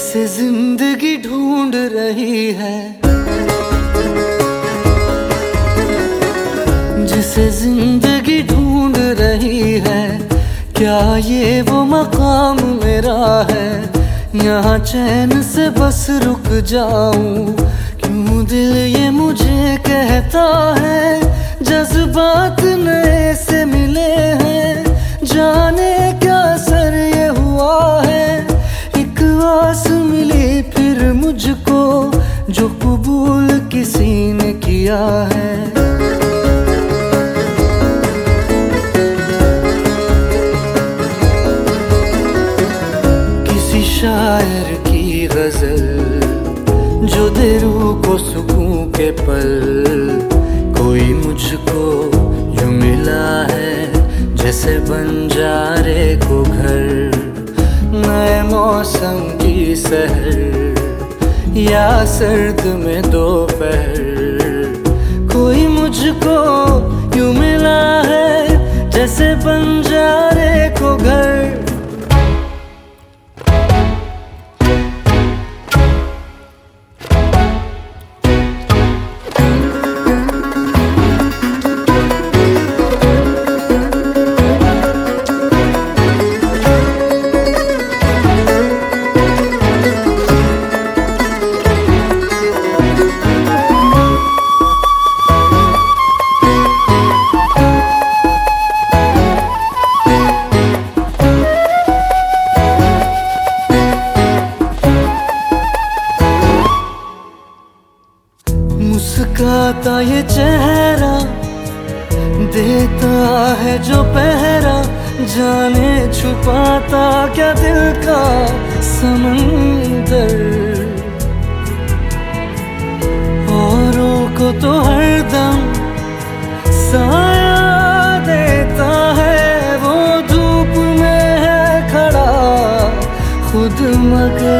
जिसे ज़िंदगी ढूंढ रही है। जिसे ज़िंदगी ढूंढ रही है, क्या ये वो मकाम मेरा है? यहाँ चैन से बस रुक जाऊँ, क्यों दिल ये मुझे कहता है? किया है। किसी शायर की गज़ल, जो दे रूह को सुकून के पल, कोई मुझको यूँ मिला है, जैसे बंजारे को घर। नए मौसम की सहर, या सर्द में दोपहर। कोई मुझको क्यों मिला है जैसे बंजारे मुस्काता ये चेहरा, देता है जो पहरा, जाने छुपाता क्या दिल का समंदर? औरों को तो हरदम साया देता है, वो धूप में है खड़ा, खुद मगर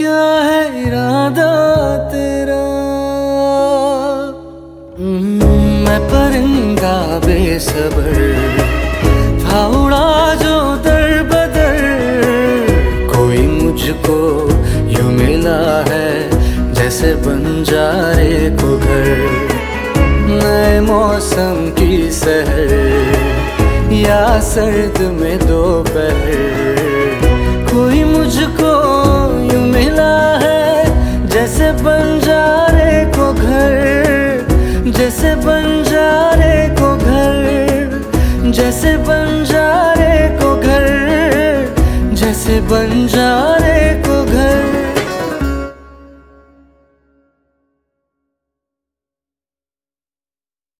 क्या है इरादा तेरा? हम्म, मैं परिंदा बेसबर। था उड़ा जो दर बदर। कोई मुझको यू मिला है जैसे बंजारे को घर। नए मौसम की सहर या सर्द में दोपहर। बंजारे को घर जैसे बंजारे को घर जैसे बंजारे को